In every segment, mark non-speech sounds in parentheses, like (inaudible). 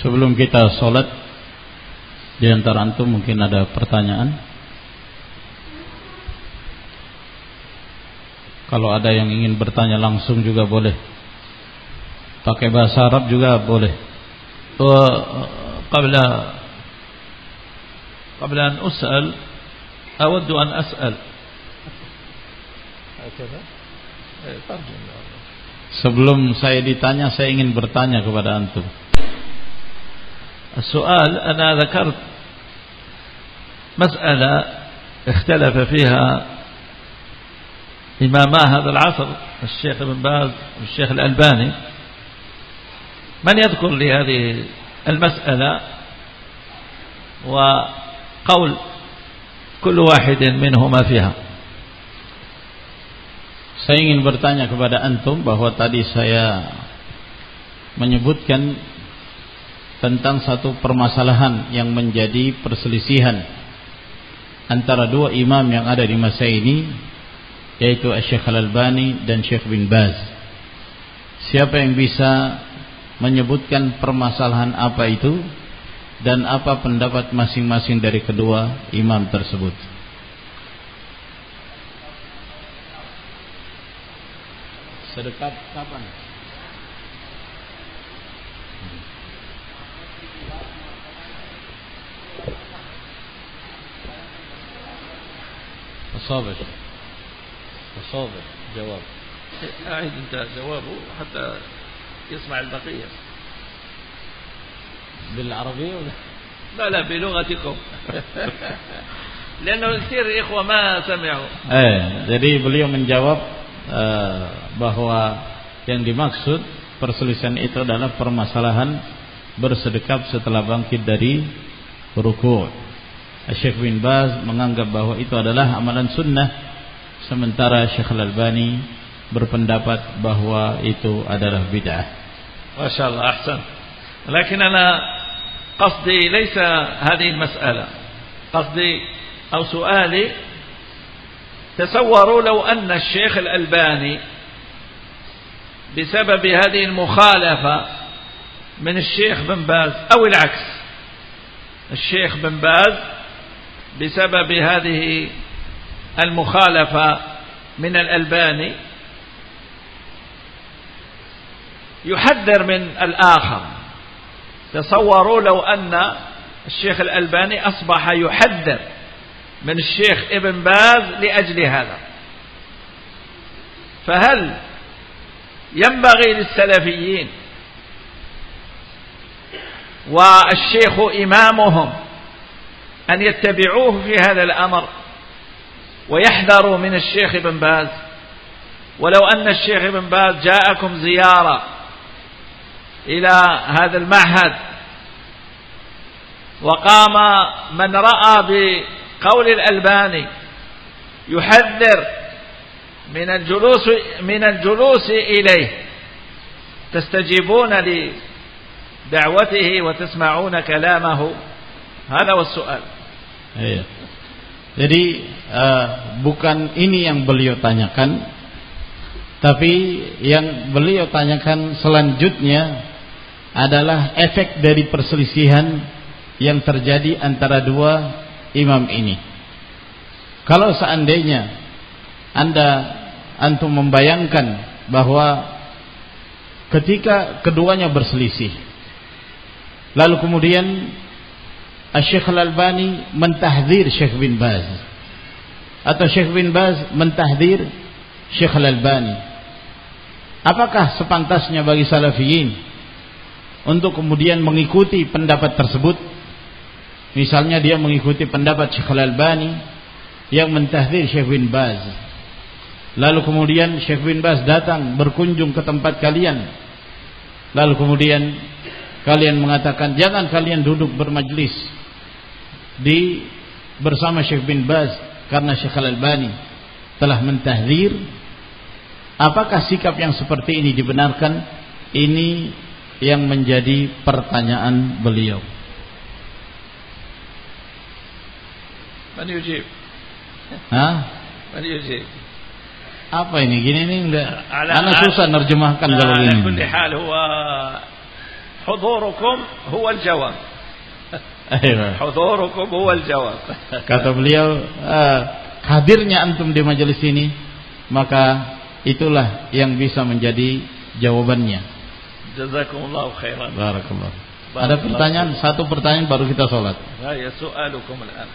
Sebelum kita sholat Di antara antum mungkin ada pertanyaan? Kalau ada yang ingin bertanya langsung juga boleh. Pakai bahasa Arab juga boleh. Qabla Qabla an us'al Awaddu an as'al. Sebelum saya ditanya Saya ingin bertanya kepada antum. السؤال أنا ذكرت مسألة اختلف فيها إماما هذا العصر الشيخ ابن باز والشيخ الألباني. من يذكر لي هذه المسألة؟ وقول كل واحد منهما فيها. Saya ingin bertanya kepada antum bahwa tadi saya menyebutkan tentang satu permasalahan yang menjadi perselisihan antara dua imam yang ada di masa ini yaitu Syekh Al-Albani dan Syekh bin Baz. Siapa yang bisa menyebutkan permasalahan apa itu dan apa pendapat masing-masing dari kedua imam tersebut? Sedekat kapan? صابر صابر جواب أعيد أنت جوابه حتى يسمع البقية بالعربية ولا لا لا بلغتكم لأنه كثير إخوة ما سمعوا eh jadi beliau menjawab uh, bahwa yang dimaksud perselisihan itu adalah permasalahan bersedekap setelah bangkit dari ruku' Syekh bin Baz menganggap bahwa itu adalah amalan sunnah sementara Syekh Al-Albani berpendapat bahwa itu adalah bid'ah. Masya Allah, ahsan. لكن أنا قصدي ليس هذه المسألة قصدي أو سؤالي تصوروا لو أن الشيخ الألباني بسبب هذه المخالفة من الشيخ بن باز أو العكس الشيخ بن باز بسبب هذه المخالفة من الألباني يحذر من الآخر. تصوروا لو أن الشيخ الألباني أصبح يحذر من الشيخ ابن باز لأجل هذا. فهل ينبغي للسلفيين والشيخ إمامهم أن يتبعوه في هذا الأمر ويحذروا من الشيخ ابن باز. ولو أن الشيخ ابن باز جاءكم زيارة إلى هذا المعهد وقام من رأى بقول الألباني يحذر من الجلوس من الجلوس إليه تستجيبون لدعوته وتسمعون كلامه. هذا هو السؤال. Iya. Jadi uh, bukan ini yang beliau tanyakan, tapi yang beliau tanyakan selanjutnya adalah efek dari perselisihan yang terjadi antara dua imam ini. Kalau seandainya Anda antum membayangkan bahwa ketika keduanya berselisih lalu kemudian Syekh Al-Albani mentahdir Syekh bin Baz. Atau Syekh bin Baz mentahdir Syekh Al-Albani. Apakah sepantasnya bagi salafiyin untuk kemudian mengikuti pendapat tersebut? Misalnya dia mengikuti pendapat Syekh Al-Albani yang mentahdir Syekh bin Baz. Lalu kemudian Syekh bin Baz datang berkunjung ke tempat kalian. Lalu kemudian kalian mengatakan jangan kalian duduk bermajlis di bersama Syekh bin Baz karena Syekh Al-Albani telah mentahdir apakah sikap yang seperti ini dibenarkan? Ini yang menjadi pertanyaan beliau. Man yujib Hah? Man yujib apa ini? Gini ini enggak ana susah nerjemahkan kalau ini hal huwa hudurukum huwa al-jawab. Wal jawab. (laughs) Kata beliau, uh, hadirnya antum di majelis ini maka itulah yang bisa menjadi jawabannya. Jazakumullah khairan. Barakallah. Ada pertanyaan, satu pertanyaan baru kita sholat. Ya, ya soalukum al-an.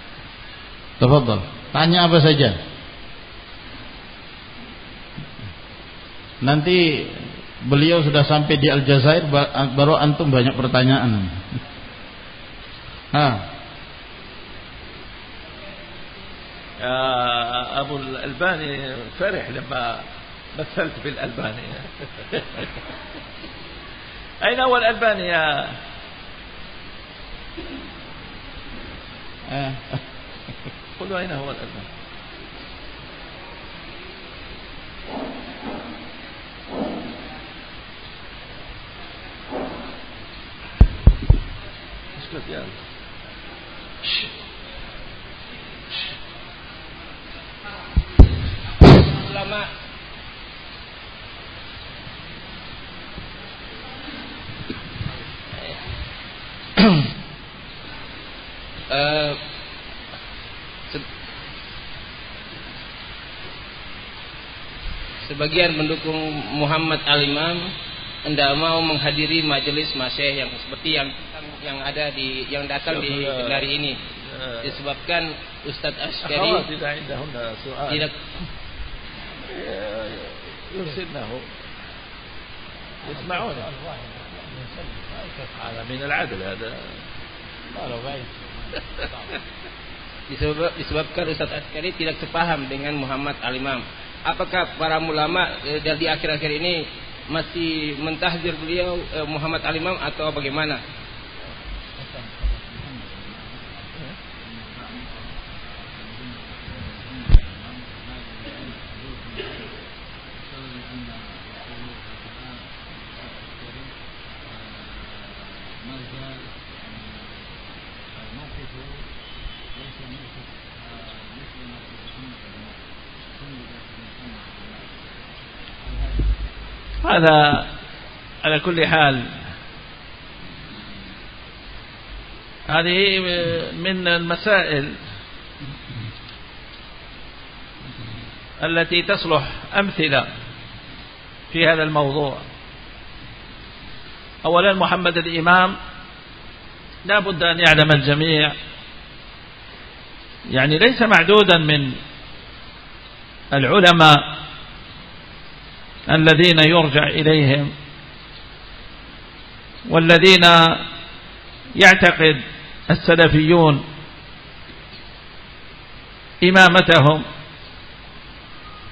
Tanya apa saja. Nanti beliau sudah sampai di Aljazair baru antum banyak pertanyaan. ها. أبو الألباني فرح لما مثلت بالألباني. (laughs) أين هو الألباني يا؟ قلوا أين هو الألباني؟ اسكت يا الله ulama uh, sebagian pendukung Muhammad Al-Imam tidak mau menghadiri majelis masyayikh yang seperti yang yang ada di yang datang di hari ini disebabkan Ustadz Askari tidak يرسلناه يسمعون هذا من العدل هذا Disebab, disebabkan Ustaz Askari tidak sepaham dengan Muhammad Al-Imam. Apakah para ulama eh, di akhir-akhir ini masih mentahdir beliau eh, Muhammad Al-Imam atau bagaimana? هذا على كل حال هذه من المسائل التي تصلح أمثلة في هذا الموضوع. أولا محمد الإمام لا بد أن يعلم الجميع. يعني ليس معدودا من العلماء الذين يرجع إليهم والذين يعتقد السلفيون إمامتهم.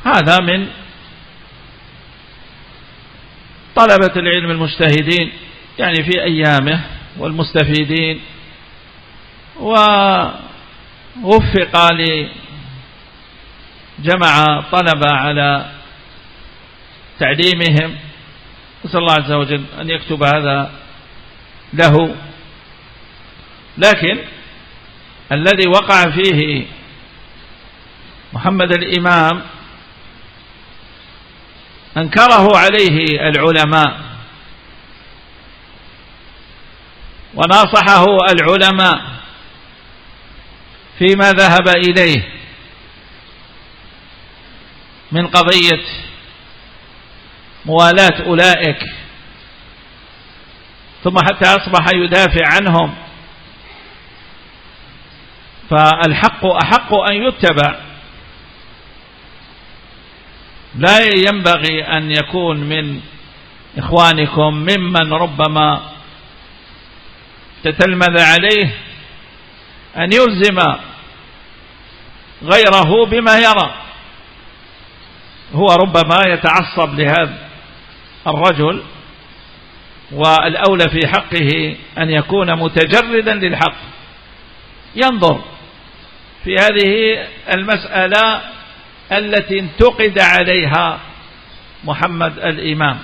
هذا من طلبة العلم المجتهدين يعني في أيامه والمستفيدين ووفق لجمع طلبة على تعليمهم. نسأل الله عز وجل أن يكتب هذا له. لكن الذي وقع فيه محمد الإمام أنكره عليه العلماء وناصحه العلماء فيما ذهب إليه من قضية موالاة أولئك. ثم حتى أصبح يدافع عنهم. فالحق أحق أن يتبع. لا ينبغي أن يكون من إخوانكم ممن ربما تتلمذ عليه أن يلزم غيره بما يرى. هو ربما يتعصب لهذا. الرجل والأولى في حقه أن يكون متجردا للحق. ينظر في هذه المسألة التي انتقد عليها محمد الإمام.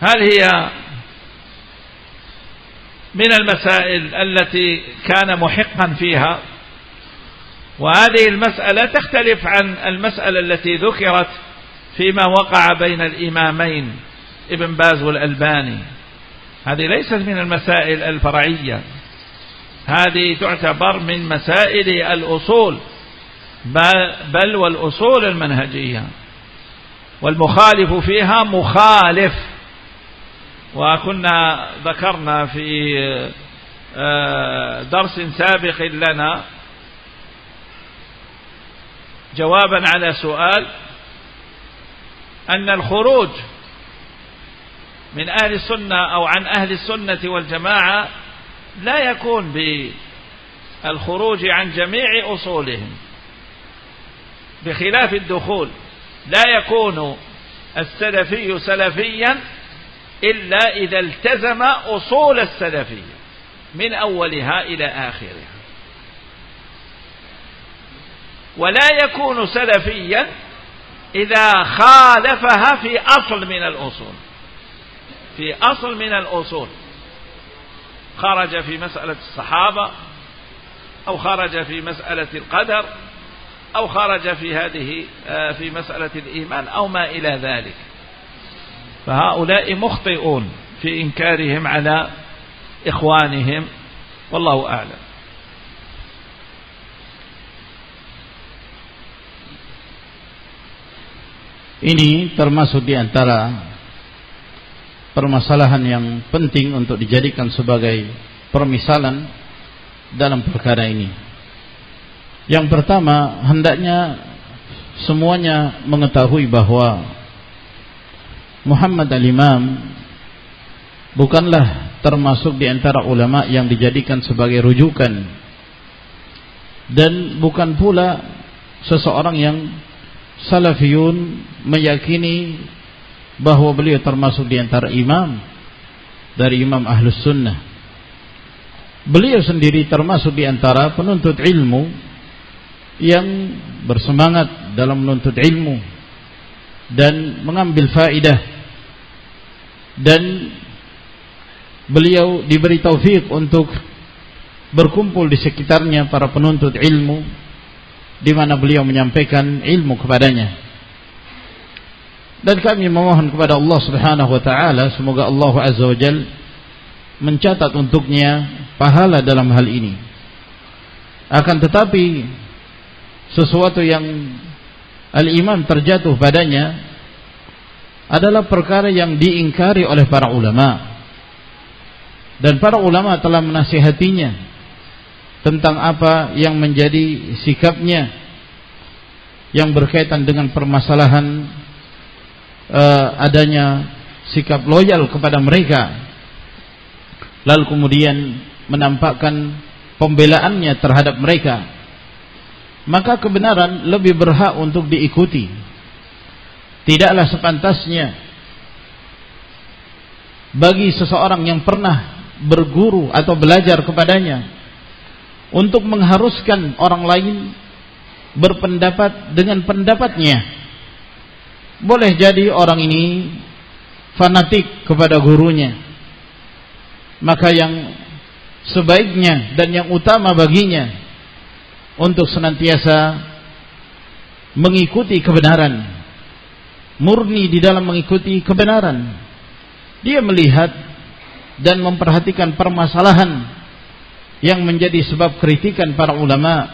هل هي من المسائل التي كان محقا فيها؟ وهذه المسألة تختلف عن المسألة التي ذكرت فيما وقع بين الإمامين ابن باز والألباني. هذه ليست من المسائل الفرعية. هذه تعتبر من مسائل الأصول بل والأصول المنهجية. والمخالف فيها مخالف. وكنا ذكرنا في آه، درس سابق لنا جوابا على سؤال أن الخروج من أهل السنة أو عن أهل السنة والجماعة لا يكون بالخروج عن جميع أصولهم بخلاف الدخول. لا يكون السلفي سلفيا إلا إذا التزم أصول السلفية من أولها إلى آخرها. ولا يكون سلفيا إذا خالفها في أصل من الأصول. في أصل من الأصول. خرج في مسألة الصحابة أو خرج في مسألة القدر أو خرج في هذه آه، في مسألة الإيمان أو ما إلى ذلك. فهؤلاء مخطئون في إنكارهم على إخوانهم والله أعلم. Ini termasuk di antara permasalahan yang penting untuk dijadikan sebagai permisalan dalam perkara ini. Yang pertama, hendaknya semuanya mengetahui bahwa Muhammad al-Imam bukanlah termasuk di antara ulama yang dijadikan sebagai rujukan dan bukan pula seseorang yang salafiyun meyakini bahwa beliau termasuk di antara imam dari imam ahlus sunnah. Beliau sendiri termasuk di antara penuntut ilmu yang bersemangat dalam menuntut ilmu dan mengambil faidah dan beliau diberi taufik untuk berkumpul di sekitarnya para penuntut ilmu di mana beliau menyampaikan ilmu kepadanya dan kami memohon kepada Allah Subhanahu wa taala semoga Allah Azza wa Jal mencatat untuknya pahala dalam hal ini. Akan tetapi sesuatu yang al-iman terjatuh padanya adalah perkara yang diingkari oleh para ulama. Dan para ulama telah menasihatinya tentang apa yang menjadi sikapnya yang berkaitan dengan permasalahan uh, adanya sikap loyal kepada mereka. Lalu kemudian menampakkan pembelaannya terhadap mereka. Maka kebenaran lebih berhak untuk diikuti. Tidaklah sepantasnya bagi seseorang yang pernah berguru atau belajar kepadanya untuk mengharuskan orang lain berpendapat dengan pendapatnya boleh jadi orang ini fanatik kepada gurunya. Maka yang sebaiknya dan yang utama baginya untuk senantiasa mengikuti kebenaran. Murni di dalam mengikuti kebenaran. Dia melihat dan memperhatikan permasalahan yang menjadi sebab kritikan para ulama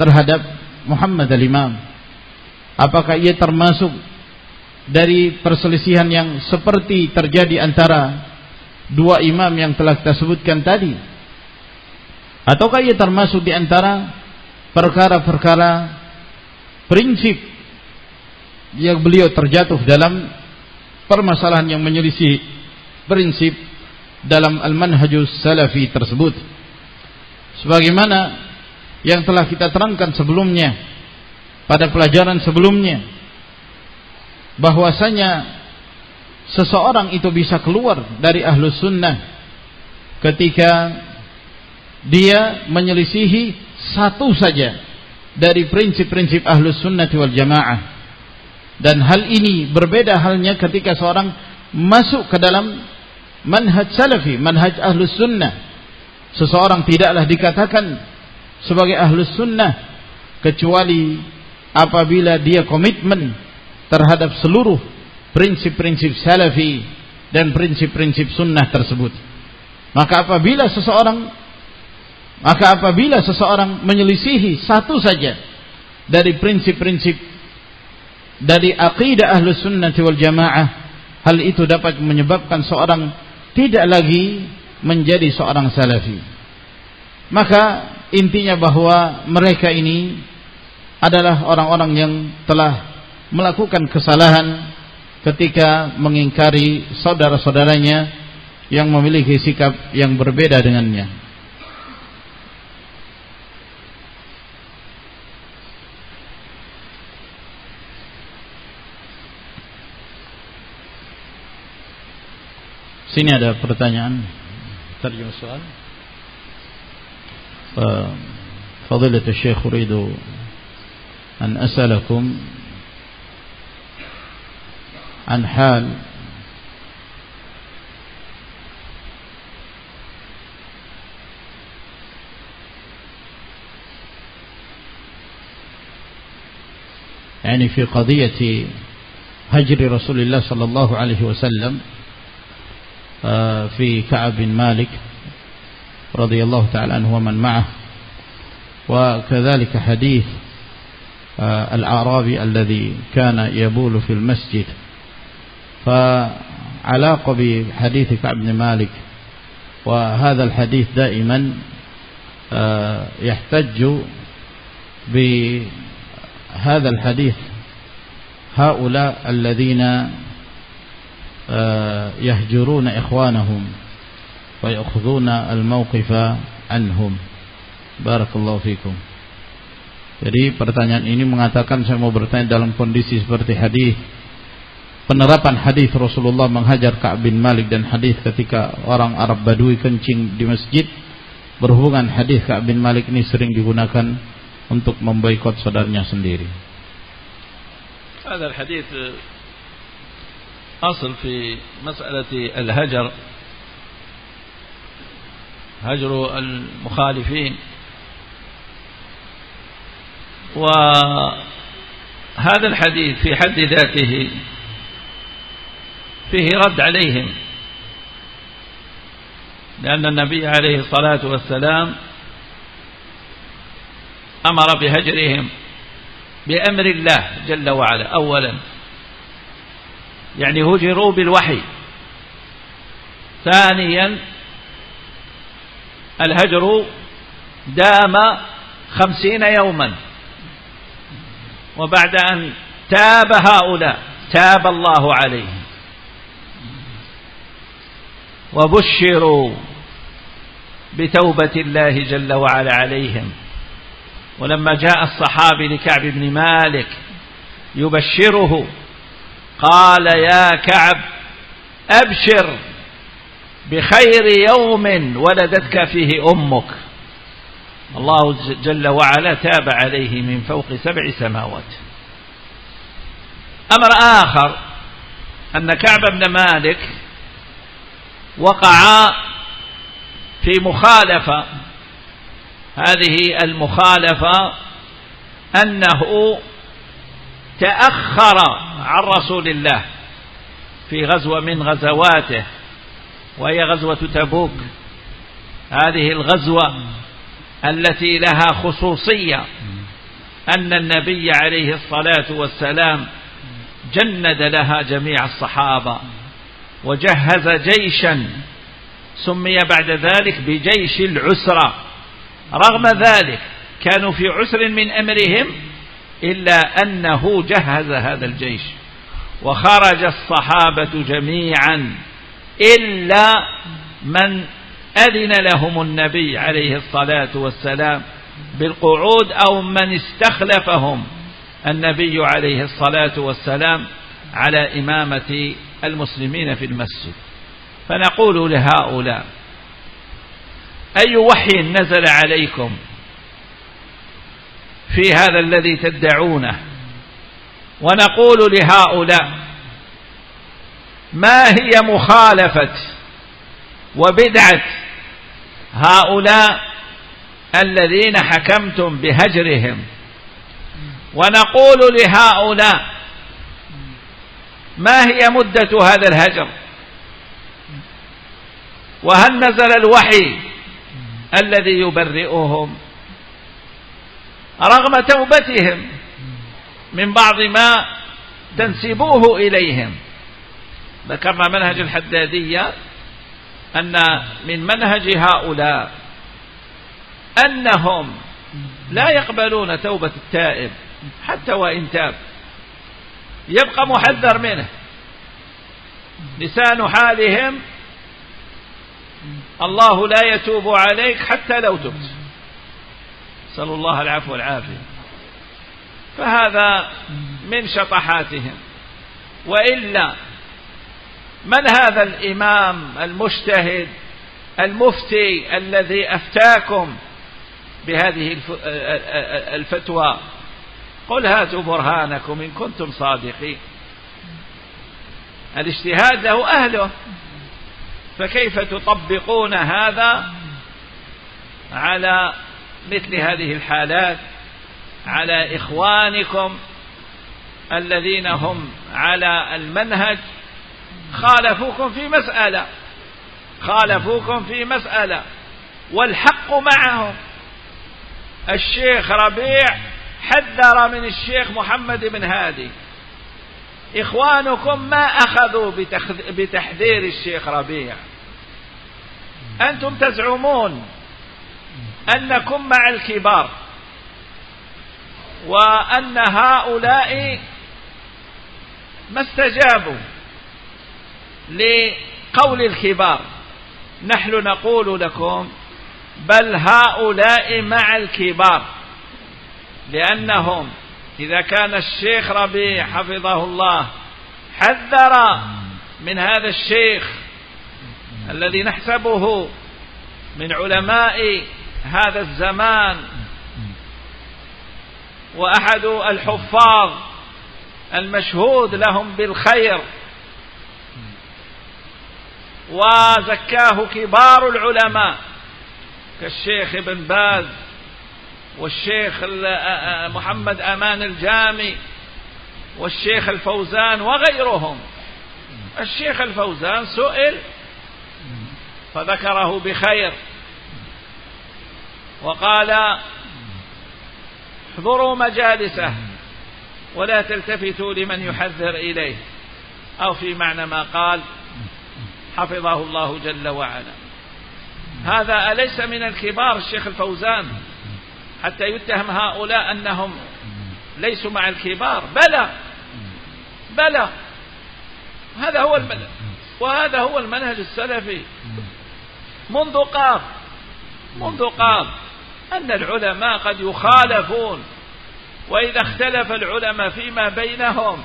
terhadap Muhammad al-Imam. Apakah ia termasuk dari perselisihan yang seperti terjadi antara dua imam yang telah kita sebutkan tadi ataukah ia termasuk di antara perkara-perkara prinsip yang beliau terjatuh dalam permasalahan yang menyelisih prinsip dalam al-manhajus salafi tersebut sebagaimana yang telah kita terangkan sebelumnya pada pelajaran sebelumnya bahwasanya seseorang itu bisa keluar dari ahlus sunnah ketika dia menyelisihi satu saja dari prinsip-prinsip ahlus sunnah wal jamaah. Dan hal ini berbeda halnya ketika seorang masuk ke dalam manhaj salafi manhaj ahlus sunnah seseorang tidaklah dikatakan sebagai ahlus sunnah kecuali apabila dia komitmen terhadap seluruh prinsip-prinsip salafi dan prinsip-prinsip sunnah tersebut. Maka apabila seseorang maka apabila seseorang menyelisihi satu saja dari prinsip-prinsip dari aqidah ahlus sunnah wal jamaah, hal itu dapat menyebabkan seorang tidak lagi menjadi seorang salafi. Maka intinya bahwa mereka ini adalah orang-orang yang telah melakukan kesalahan ketika mengingkari saudara-saudaranya yang memiliki sikap yang berbeda dengannya. Sini ada pertanyaan terjemah soal. فضيلة الشيخ أريد أن أسألكم عن حال يعني في قضية هجر رسول الله صلى الله عليه وسلم في كعب بن مالك رضي الله تعالى عنه ومن معه. وكذلك حديث آه، الأعرابي الذي كان يبول في المسجد. فعلاقة بحديث كعب بن مالك وهذا الحديث دائما آه، يحتج بهذا الحديث. هؤلاء الذين yahjuruna ikhwanahum wa ya'khudhuna al-mawqifa anhum barakallahu jadi pertanyaan ini mengatakan saya mau bertanya dalam kondisi seperti hadis. Penerapan hadis Rasulullah menghajar Ka'ab bin Malik dan hadis ketika orang Arab Badui kencing di masjid. Berhubungan hadis Ka'ab bin Malik ini sering digunakan untuk memboikot saudaranya sendiri. Ada hadis eh, أصل في مسألة الهجر هجر المخالفين. وهذا الحديث في حد ذاته فيه رد عليهم لأن النبي عليه الصلاة والسلام أمر بهجرهم بأمر الله جل وعلا. أولا يعني هجروا بالوحي. ثانيا الهجر دام خمسين يوما. وبعد أن تاب هؤلاء تاب الله عليهم. وبشروا بتوبة الله جل وعلا عليهم. ولما جاء الصحابي لكعب بن مالك يبشره قال يا كعب أبشر بخير يوم ولدتك فيه أمك. الله جل وعلا تاب عليه من فوق سبع سماوات. أمر آخر أن كعب بن مالك وقع في مخالفة. هذه المخالفة أنه تأخر عن رسول الله في غزوة من غزواته وهي غزوة تبوك. هذه الغزوة التي لها خصوصية أن النبي عليه الصلاة والسلام جند لها جميع الصحابة وجهز جيشا سمي بعد ذلك بجيش العسرة. رغم ذلك كانوا في عسر من أمرهم إلا أنه جهز هذا الجيش وخرج الصحابة جميعا إلا من أذن لهم النبي عليه الصلاة والسلام بالقعود أو من استخلفهم النبي عليه الصلاة والسلام على إمامة المسلمين في المسجد. فنقول لهؤلاء أي وحي نزل عليكم في هذا الذي تدعونه. ونقول لهؤلاء ما هي مخالفة وبدعة هؤلاء الذين حكمتم بهجرهم؟ ونقول لهؤلاء ما هي مدة هذا الهجر؟ وهل نزل الوحي الذي يبرئهم؟ رغم توبتهم من بعض ما تنسبوه إليهم. ذكرنا منهج الحدادية أن من منهج هؤلاء أنهم لا يقبلون توبة التائب حتى وإن تاب. يبقى محذر منه. لسان حالهم الله لا يتوب عليك حتى لو تبت. نسأل الله العفو والعافية. فهذا من شطحاتهم. وإلا من هذا الإمام المجتهد المفتي الذي أفتاكم بهذه الفتوى؟ قل هاتوا برهانكم إن كنتم صادقين. الاجتهاد له أهله. فكيف تطبقون هذا على مثل هذه الحالات على إخوانكم الذين هم على المنهج خالفوكم في مسألة خالفوكم في مسألة والحق معهم. الشيخ ربيع حذر من الشيخ محمد بن هادي. إخوانكم ما أخذوا بتحذير الشيخ ربيع. أنتم تزعمون أنكم مع الكبار وأن هؤلاء ما استجابوا لقول الكبار. نحن نقول لكم بل هؤلاء مع الكبار لأنهم إذا كان الشيخ ربيع حفظه الله حذر من هذا الشيخ الذي نحسبه من علماء هذا الزمان وأحد الحفاظ المشهود لهم بالخير وزكاه كبار العلماء كالشيخ ابن باز والشيخ محمد أمان الجامي والشيخ الفوزان وغيرهم. الشيخ الفوزان سئل فذكره بخير. وقال احضروا مجالسه ولا تلتفتوا لمن يحذر إليه أو في معنى ما قال حفظه الله جل وعلا. هذا أليس من الكبار الشيخ الفوزان حتى يتهم هؤلاء أنهم ليسوا مع الكبار؟ بلى بلى. هذا هو المنهج وهذا هو المنهج السلفي. منذ قام منذ قام أن العلماء قد يخالفون وإذا اختلف العلماء فيما بينهم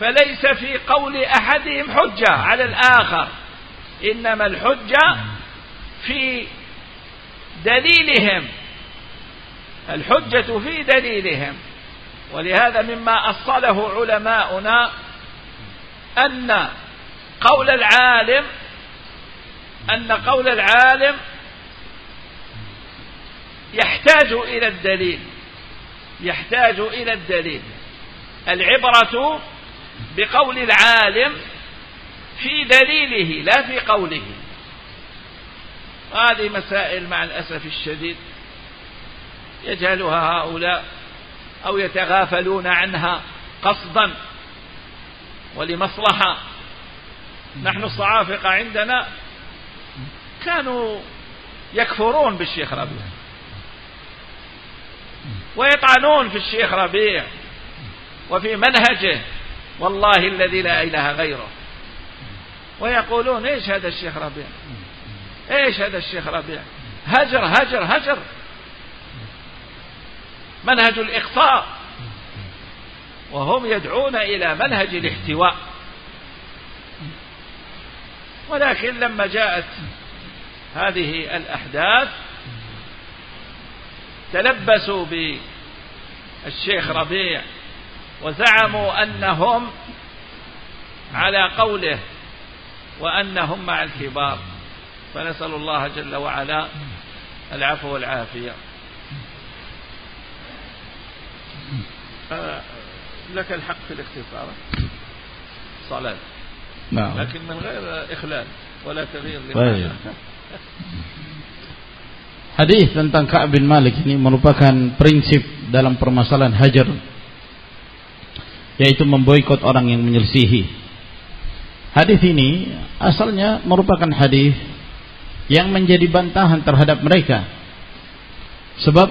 فليس في قول أحدهم حجة على الآخر إنما الحجة في دليلهم الحجة في دليلهم. ولهذا مما أصله علماؤنا أن قول العالم أن قول العالم يحتاج إلى الدليل. يحتاج إلى الدليل. العبرة بقول العالم في دليله لا في قوله. هذه مسائل مع الأسف الشديد يجهلها هؤلاء أو يتغافلون عنها قصدا ولمصلحة. نحن الصعافقة عندنا كانوا يكفرون بالشيخ ربيع. ويطعنون في الشيخ ربيع وفي منهجه. والله الذي لا إله غيره. ويقولون إيش هذا الشيخ ربيع؟ إيش هذا الشيخ ربيع؟ هجر هجر هجر. منهج الإخطاء وهم يدعون إلى منهج الاحتواء. ولكن لما جاءت هذه الأحداث تلبسوا بالشيخ ربيع وزعموا أنهم على قوله وأنهم مع الكبار. فنسأل الله جل وعلا العفو والعافية. لك الحق في الاختصار صلاة. نعم. لكن من غير إخلال ولا تغيير طيب. Hadis tentang Ka'ab bin Malik ini merupakan prinsip dalam permasalahan hajar yaitu memboikot orang yang menyelisihi. Hadis ini asalnya merupakan hadis yang menjadi bantahan terhadap mereka. Sebab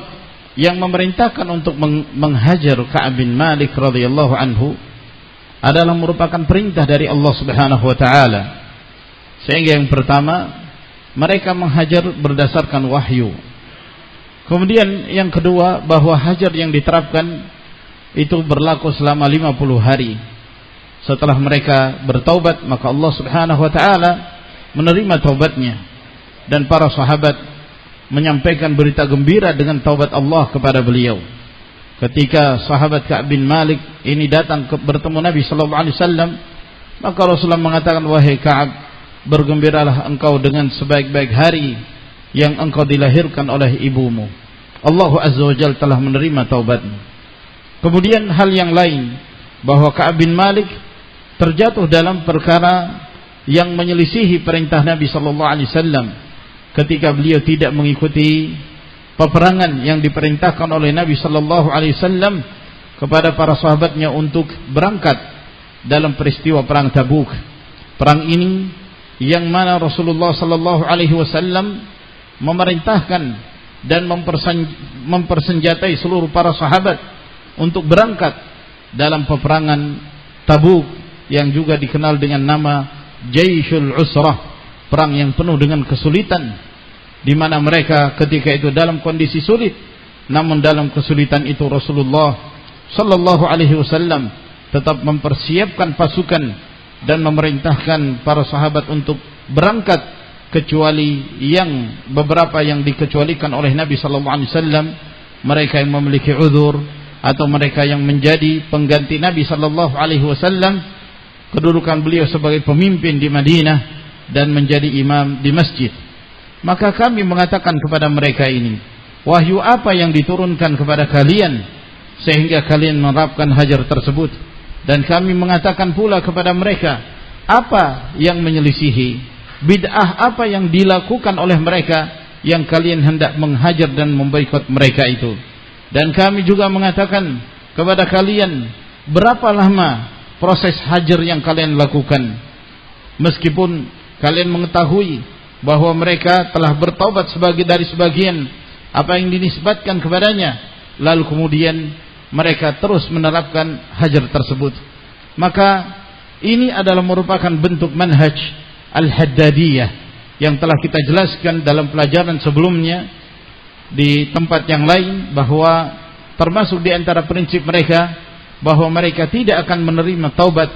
yang memerintahkan untuk menghajar Ka'ab bin Malik radhiyallahu anhu adalah merupakan perintah dari Allah Subhanahu wa taala. Sehingga yang pertama mereka menghajar berdasarkan wahyu. Kemudian yang kedua bahwa hajar yang diterapkan itu berlaku selama 50 hari. Setelah mereka bertaubat maka Allah Subhanahu wa taala menerima taubatnya dan para sahabat menyampaikan berita gembira dengan taubat Allah kepada beliau. Ketika sahabat Ka'ab bin Malik ini datang ke, bertemu Nabi sallallahu alaihi wasallam, maka Rasulullah mengatakan wahai Ka'ab, bergembiralah engkau dengan sebaik-baik hari yang engkau dilahirkan oleh ibumu. Allah Azza wa Jalla telah menerima taubatmu. Kemudian hal yang lain bahwa Ka'ab bin Malik terjatuh dalam perkara yang menyelisihi perintah Nabi sallallahu alaihi wasallam ketika beliau tidak mengikuti peperangan yang diperintahkan oleh Nabi sallallahu alaihi wasallam kepada para sahabatnya untuk berangkat dalam peristiwa perang Tabuk. Perang ini yang mana Rasulullah sallallahu alaihi wasallam memerintahkan dan mempersenjatai seluruh para sahabat untuk berangkat dalam peperangan Tabuk yang juga dikenal dengan nama Jaishul Usrah, perang yang penuh dengan kesulitan di mana mereka ketika itu dalam kondisi sulit namun dalam kesulitan itu Rasulullah sallallahu alaihi wasallam tetap mempersiapkan pasukan dan memerintahkan para sahabat untuk berangkat kecuali yang beberapa yang dikecualikan oleh Nabi sallallahu alaihi wasallam mereka yang memiliki uzur atau mereka yang menjadi pengganti Nabi sallallahu alaihi wasallam kedudukan beliau sebagai pemimpin di Madinah dan menjadi imam di masjid maka kami mengatakan kepada mereka ini, wahyu apa yang diturunkan kepada kalian sehingga kalian menerapkan hajar tersebut? Dan kami mengatakan pula kepada mereka, apa yang menyelisihi? Bid'ah apa yang dilakukan oleh mereka yang kalian hendak menghajar dan memboikot mereka itu? Dan kami juga mengatakan kepada kalian, berapa lama proses hajar yang kalian lakukan? Meskipun kalian mengetahui bahwa mereka telah bertaubat sebagai dari sebagian apa yang dinisbatkan kepadanya lalu kemudian mereka terus menerapkan hajar tersebut. Maka ini adalah merupakan bentuk manhaj al-haddadiyah yang telah kita jelaskan dalam pelajaran sebelumnya di tempat yang lain bahwa termasuk di antara prinsip mereka bahwa mereka tidak akan menerima taubat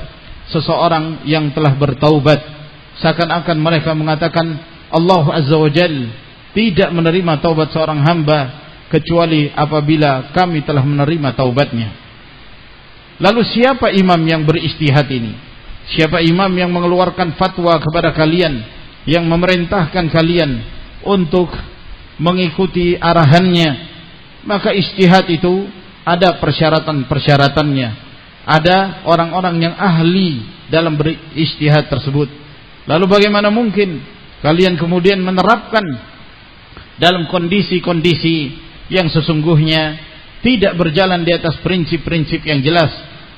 seseorang yang telah bertaubat. Seakan-akan mereka mengatakan Allah Azza wa Jal tidak menerima taubat seorang hamba kecuali apabila kami telah menerima taubatnya. Lalu siapa imam yang beristihad ini? Siapa imam yang mengeluarkan fatwa kepada kalian yang memerintahkan kalian untuk mengikuti arahannya? Maka istihad itu ada persyaratan-persyaratannya. Ada orang-orang yang ahli dalam beristihad tersebut. Lalu bagaimana mungkin kalian kemudian menerapkan dalam kondisi-kondisi yang sesungguhnya tidak berjalan di atas prinsip-prinsip yang jelas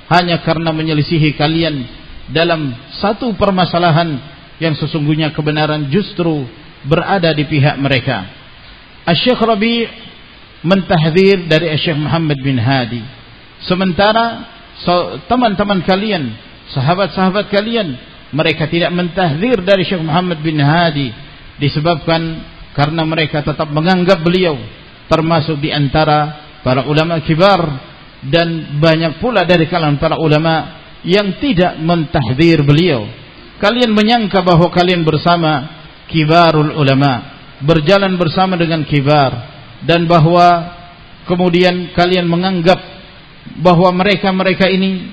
hanya karena menyelisihi kalian dalam satu permasalahan yang sesungguhnya kebenaran justru berada di pihak mereka. Asy-Syaikh Rabi' mentahdzir dari Syekh Muhammad bin Hadi. Sementara teman-teman kalian, sahabat-sahabat kalian mereka tidak mentahdir dari Syekh Muhammad bin Hadi disebabkan karena mereka tetap menganggap beliau termasuk di antara para ulama kibar dan banyak pula dari kalangan para ulama yang tidak mentahdir beliau. Kalian menyangka bahwa kalian bersama kibarul ulama, berjalan bersama dengan kibar dan bahwa kemudian kalian menganggap bahwa mereka-mereka ini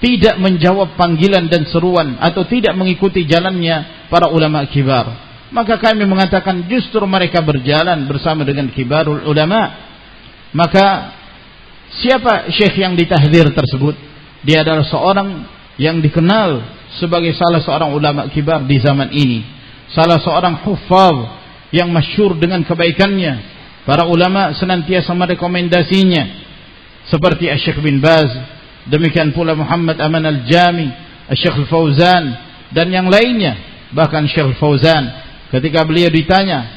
tidak menjawab panggilan dan seruan atau tidak mengikuti jalannya para ulama kibar maka kami mengatakan justru mereka berjalan bersama dengan kibarul ulama. Maka siapa syekh yang ditahdir tersebut? Dia adalah seorang yang dikenal sebagai salah seorang ulama kibar di zaman ini. Salah seorang hufaz yang masyhur dengan kebaikannya. Para ulama senantiasa merekomendasinya. Seperti Syekh bin Baz demikian pula Muhammad Aman Al-Jami Syekh Al-Fauzan dan yang lainnya. Bahkan Syekh Al-Fauzan ketika beliau ditanya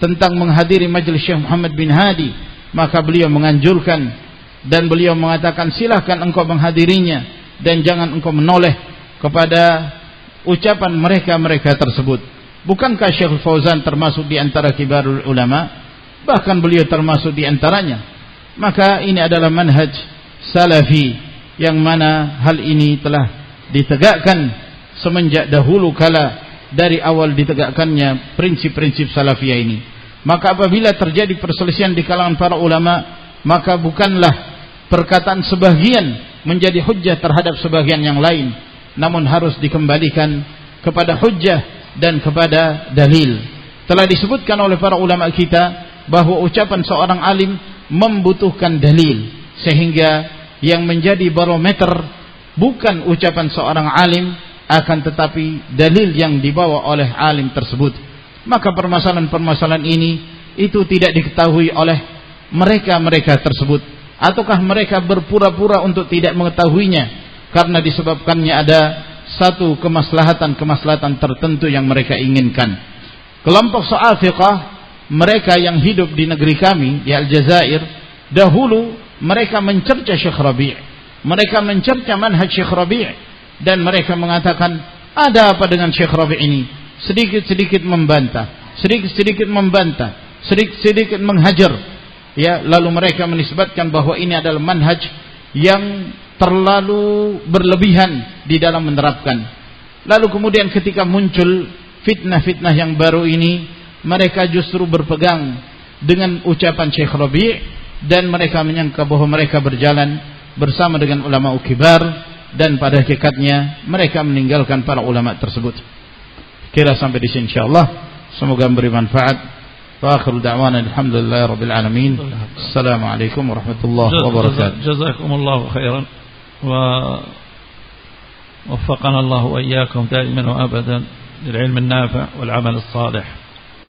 tentang menghadiri majelis Syekh Muhammad bin Hadi maka beliau menganjurkan dan beliau mengatakan silahkan engkau menghadirinya dan jangan engkau menoleh kepada ucapan mereka-mereka tersebut. Bukankah Syekh Fauzan termasuk di antara kibarul ulama? Bahkan beliau termasuk di antaranya. Maka ini adalah manhaj salafi yang mana hal ini telah ditegakkan semenjak dahulu kala dari awal ditegakkannya prinsip-prinsip salafiyah ini. Maka apabila terjadi perselisihan di kalangan para ulama maka bukanlah perkataan sebagian menjadi hujjah terhadap sebagian yang lain namun harus dikembalikan kepada hujjah dan kepada dalil. Telah disebutkan oleh para ulama kita bahwa ucapan seorang alim membutuhkan dalil sehingga yang menjadi barometer bukan ucapan seorang alim akan tetapi dalil yang dibawa oleh alim tersebut. Maka permasalahan-permasalahan ini itu tidak diketahui oleh mereka-mereka tersebut. Ataukah mereka berpura-pura untuk tidak mengetahuinya? Karena disebabkannya ada satu kemaslahatan-kemaslahatan tertentu yang mereka inginkan. Kelompok Sa'afiqah mereka yang hidup di negeri kami di Aljazair dahulu mereka mencerca Syekh Rabi' mereka mencerca manhaj Syekh Rabi' dan mereka mengatakan ada apa dengan Syekh Rabi' ini? Sedikit-sedikit membantah sedikit-sedikit membantah sedikit-sedikit menghajar. Ya lalu mereka menisbatkan bahwa ini adalah manhaj yang terlalu berlebihan di dalam menerapkan. Lalu kemudian ketika muncul fitnah-fitnah yang baru ini mereka justru berpegang dengan ucapan Syekh Rabi' dan mereka menyangka bahwa mereka berjalan bersama dengan ulama ukibar dan pada hakikatnya mereka meninggalkan para ulama tersebut. Kira sampai di sini insyaallah semoga memberi manfaat. Wa akhiru da'wana alhamdulillahi rabbil alamin. Assalamualaikum warahmatullahi wabarakatuh. Jazakumullahu khairan wa وفقنا الله وإياكم دائما وأبدا للعلم النافع والعمل الصالح